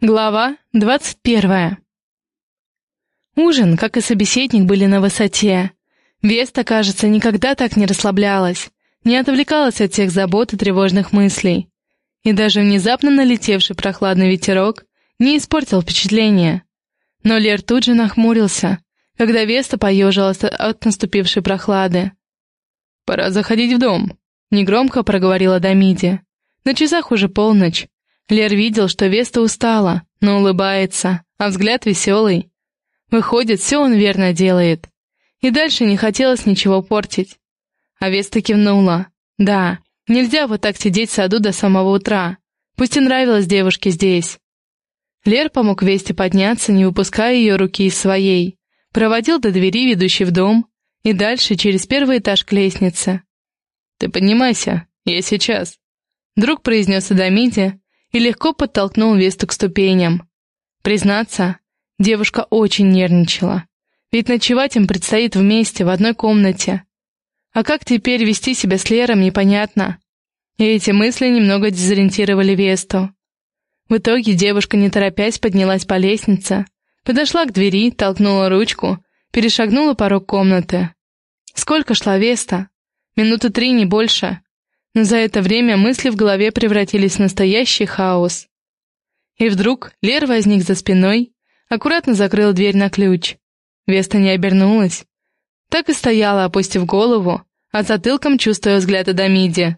Глава двадцать первая. Ужин, как и собеседник, были на высоте. Веста, кажется, никогда так не расслаблялась, не отвлекалась от всех забот и тревожных мыслей. И даже внезапно налетевший прохладный ветерок не испортил впечатление. Но Лер тут же нахмурился, когда Веста поежилась от наступившей прохлады. «Пора заходить в дом», — негромко проговорила Дамиди. На часах уже полночь. Лер видел, что Веста устала, но улыбается, а взгляд веселый. Выходит, все он верно делает. И дальше не хотелось ничего портить. А Веста кивнула. Да, нельзя вот так сидеть в саду до самого утра. Пусть и нравилось девушке здесь. Лер помог Весте подняться, не выпуская ее руки из своей. Проводил до двери, ведущей в дом, и дальше через первый этаж к лестнице. «Ты поднимайся, я сейчас», — друг произнес Адамиде, и легко подтолкнул Весту к ступеням. Признаться, девушка очень нервничала, ведь ночевать им предстоит вместе в одной комнате. А как теперь вести себя с Лером, непонятно. И эти мысли немного дезориентировали Весту. В итоге девушка, не торопясь, поднялась по лестнице, подошла к двери, толкнула ручку, перешагнула порог комнаты. Сколько шла Веста? Минуты три, не больше за это время мысли в голове превратились в настоящий хаос. И вдруг Лер возник за спиной, аккуратно закрыл дверь на ключ. Веста не обернулась. Так и стояла, опустив голову, а затылком чувствуя взгляд Адамиди.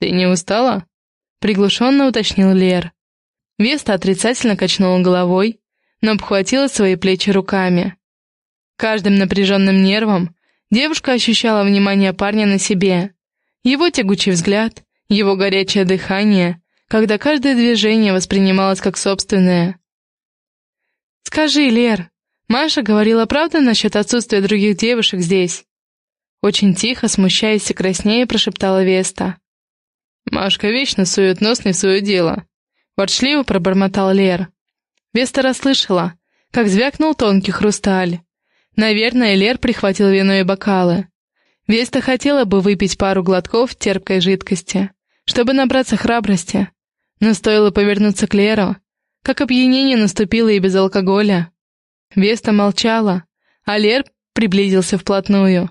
«Ты не устала?» — приглушенно уточнил Лер. Веста отрицательно качнула головой, но обхватила свои плечи руками. Каждым напряженным нервом девушка ощущала внимание парня на себе, его тягучий взгляд, его горячее дыхание, когда каждое движение воспринималось как собственное. «Скажи, Лер, Маша говорила правду насчет отсутствия других девушек здесь?» Очень тихо, смущаясь и краснее, прошептала Веста. «Машка вечно сует нос не в свое дело», — ворчливо пробормотал Лер. Веста расслышала, как звякнул тонкий хрусталь. Наверное, Лер прихватил вино и бокалы. Веста хотела бы выпить пару глотков терпкой жидкости, чтобы набраться храбрости, но стоило повернуться к Леру, как опьянение наступило и без алкоголя. Веста молчала, а Лер приблизился вплотную.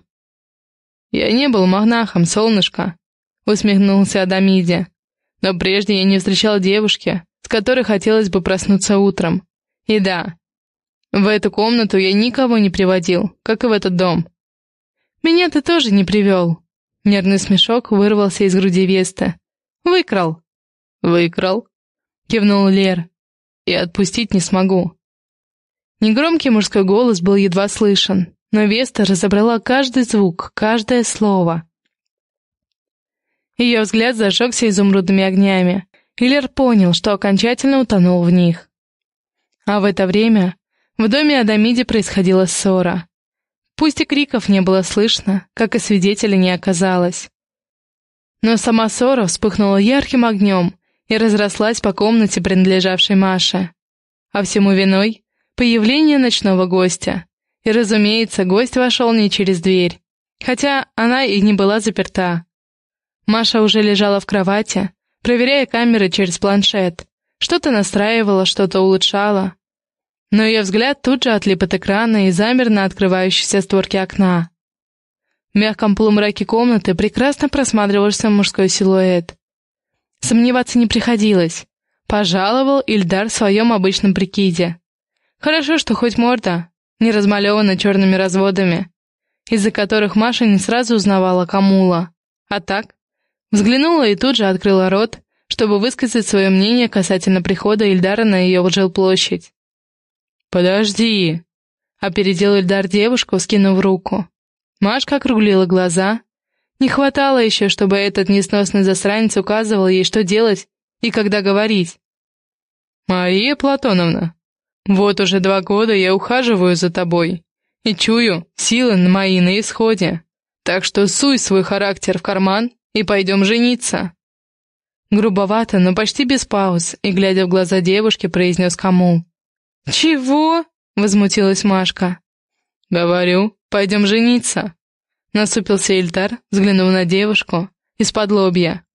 «Я не был монахом, солнышко», — усмехнулся Адамиде. «Но прежде я не встречал девушки, с которой хотелось бы проснуться утром. И да, в эту комнату я никого не приводил, как и в этот дом. «Меня ты тоже не привел!» Нервный смешок вырвался из груди Веста. «Выкрал!» «Выкрал?» — кивнул Лер. «И отпустить не смогу». Негромкий мужской голос был едва слышен, но Веста разобрала каждый звук, каждое слово. Ее взгляд зажегся изумрудными огнями, и Лер понял, что окончательно утонул в них. А в это время в доме Адамиди происходила ссора. Пусть и криков не было слышно, как и свидетеля не оказалось. Но сама ссора вспыхнула ярким огнем и разрослась по комнате, принадлежавшей Маше. А всему виной — появление ночного гостя. И, разумеется, гость вошел не через дверь, хотя она и не была заперта. Маша уже лежала в кровати, проверяя камеры через планшет. Что-то настраивала, что-то улучшала, но ее взгляд тут же отлип от экрана и замер на открывающейся створке окна. В мягком полумраке комнаты прекрасно просматривался мужской силуэт. Сомневаться не приходилось. Пожаловал Ильдар в своем обычном прикиде. Хорошо, что хоть морда не размалевана черными разводами, из-за которых Маша не сразу узнавала Камула. А так, взглянула и тут же открыла рот, чтобы высказать свое мнение касательно прихода Ильдара на ее жилплощадь. «Подожди!» — опередил Эльдар девушку, скинув руку. Машка округлила глаза. Не хватало еще, чтобы этот несносный засранец указывал ей, что делать и когда говорить. «Мария Платоновна, вот уже два года я ухаживаю за тобой и чую, силы мои на исходе, так что суй свой характер в карман и пойдем жениться». Грубовато, но почти без пауз, и, глядя в глаза девушки, произнес Камул. «Чего?» — возмутилась Машка. «Говорю, пойдем жениться», — насупился Ильдар, взглянув на девушку из-под лобья.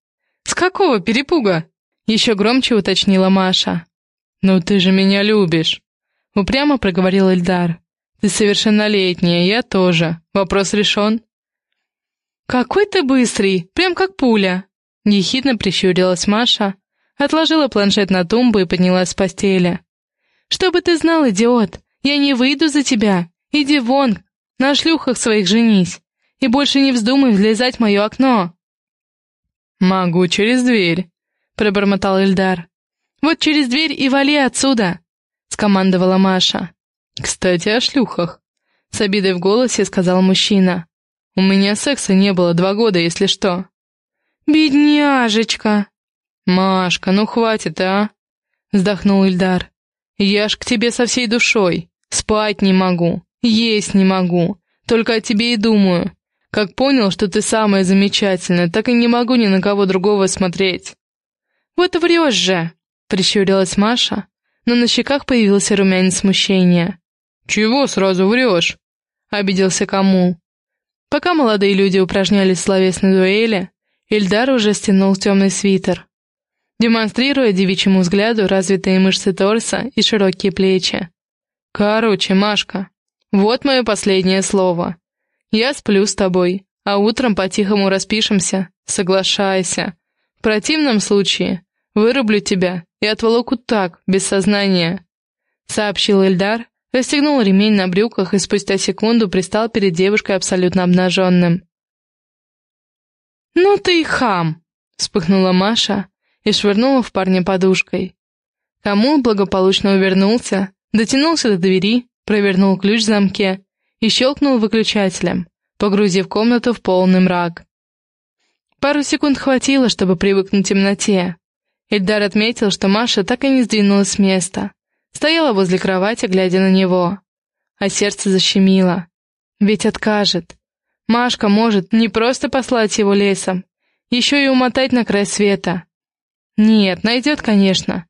«С какого перепуга?» — еще громче уточнила Маша. «Ну ты же меня любишь!» — упрямо проговорил Эльдар. «Ты совершеннолетняя, я тоже. Вопрос решен». «Какой ты быстрый, прям как пуля!» Ехидно прищурилась Маша, отложила планшет на тумбу и поднялась с постели. «Чтобы ты знал, идиот, я не выйду за тебя. Иди вон, на шлюхах своих женись, и больше не вздумай влезать в мое окно». «Могу через дверь», — пробормотал Эльдар. «Вот через дверь и вали отсюда», — скомандовала Маша. «Кстати, о шлюхах», — с обидой в голосе сказал мужчина. «У меня секса не было два года, если что». «Бедняжечка!» «Машка, ну хватит, а?» — вздохнул Ильдар. «Я ж к тебе со всей душой. Спать не могу, есть не могу. Только о тебе и думаю. Как понял, что ты самая замечательная, так и не могу ни на кого другого смотреть». «Вот врешь же!» — прищурилась Маша, но на щеках появился румянец смущения. «Чего сразу врешь?» — обиделся Камул. Пока молодые люди упражнялись в словесной дуэли, Ильдар уже стянул темный свитер, демонстрируя девичьему взгляду развитые мышцы торса и широкие плечи. «Короче, Машка, вот мое последнее слово. Я сплю с тобой, а утром по-тихому распишемся, соглашайся. В противном случае вырублю тебя и отволоку так, без сознания», — сообщил Эльдар, расстегнул ремень на брюках и спустя секунду пристал перед девушкой абсолютно обнаженным. «Ну ты и хам!» — вспыхнула Маша и швырнула в парня подушкой. Кому благополучно увернулся, дотянулся до двери, провернул ключ в замке и щелкнул выключателем, погрузив комнату в полный мрак. Пару секунд хватило, чтобы привыкнуть к темноте. Эльдар отметил, что Маша так и не сдвинулась с места. Стояла возле кровати, глядя на него. А сердце защемило. Ведь откажет. Машка может не просто послать его лесом, еще и умотать на край света. Нет, найдет, конечно.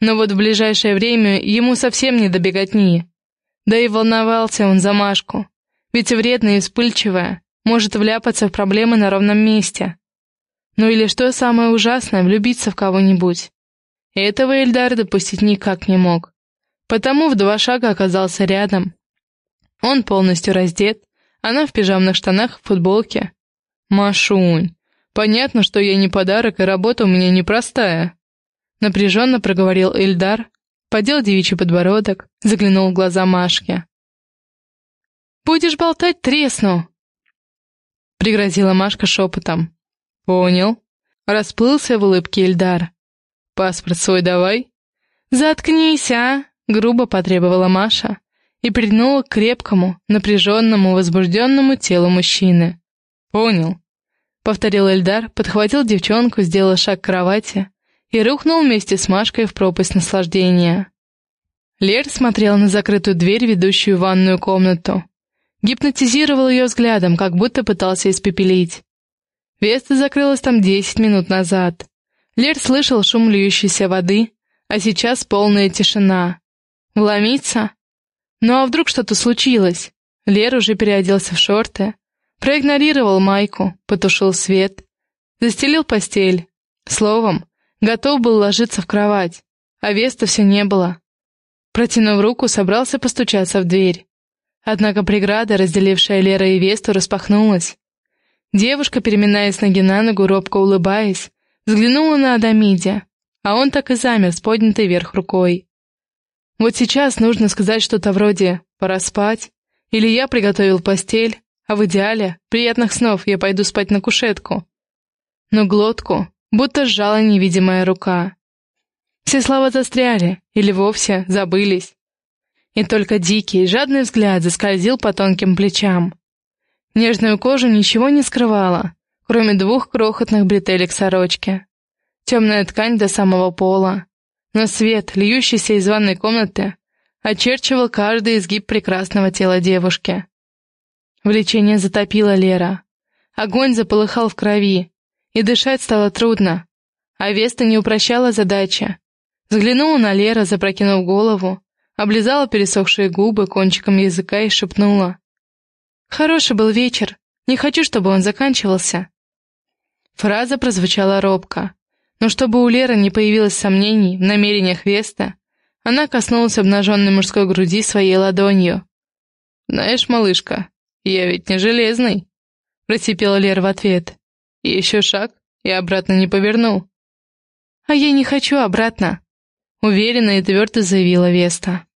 Но вот в ближайшее время ему совсем не добегать ни. Да и волновался он за Машку, ведь вредная и вспыльчивая может вляпаться в проблемы на ровном месте. Ну или что самое ужасное, влюбиться в кого-нибудь. Этого Эльдар допустить никак не мог. Потому в два шага оказался рядом. Он полностью раздет, она в пижамных штанах в футболке. «Машунь, понятно, что я не подарок, и работа у меня непростая». Напряженно проговорил Эльдар, подел девичий подбородок, заглянул в глаза Машке. «Будешь болтать, тресну!» Пригрозила Машка шепотом. «Понял». Расплылся в улыбке Эльдар. «Паспорт свой давай». «Заткнись, а!» — грубо потребовала Маша, и прильнула к крепкому, напряженному, возбужденному телу мужчины. «Понял», — повторил Эльдар, подхватил девчонку, сделал шаг к кровати и рухнул вместе с Машкой в пропасть наслаждения. Лер смотрел на закрытую дверь, ведущую в ванную комнату. Гипнотизировал ее взглядом, как будто пытался испепелить. Веста закрылась там десять минут назад. Лер слышал шум льющейся воды, а сейчас полная тишина. Вломиться? Ну а вдруг что-то случилось? Лер уже переоделся в шорты, проигнорировал майку, потушил свет, застелил постель. Словом, готов был ложиться в кровать, а Веста все не было. Протянув руку, собрался постучаться в дверь. Однако преграда, разделившая Лера и Весту, распахнулась. Девушка, переминаясь ноги на ногу, робко улыбаясь, взглянула на Адамиде, а он так и замер с поднятой вверх рукой. Вот сейчас нужно сказать что-то вроде «пора спать» или «я приготовил постель», а в идеале «приятных снов, я пойду спать на кушетку». Но глотку будто сжала невидимая рука. Все слова застряли или вовсе забылись. И только дикий, жадный взгляд заскользил по тонким плечам. Нежную кожу ничего не скрывала, кроме двух крохотных бретелек сорочки. Темная ткань до самого пола, но свет, льющийся из ванной комнаты, очерчивал каждый изгиб прекрасного тела девушки. Влечение затопило Лера. Огонь заполыхал в крови, и дышать стало трудно. А Веста не упрощала задачи. Взглянула на Лера, запрокинув голову, облизала пересохшие губы кончиком языка и шепнула. «Хороший был вечер. Не хочу, чтобы он заканчивался». Фраза прозвучала робко, но чтобы у Леры не появилось сомнений в намерениях Веста, Она коснулась обнаженной мужской груди своей ладонью. «Знаешь, малышка, я ведь не железный», — просипела Лера в ответ. «Еще шаг, и обратно не поверну». «А я не хочу обратно», — уверенно и твердо заявила Веста.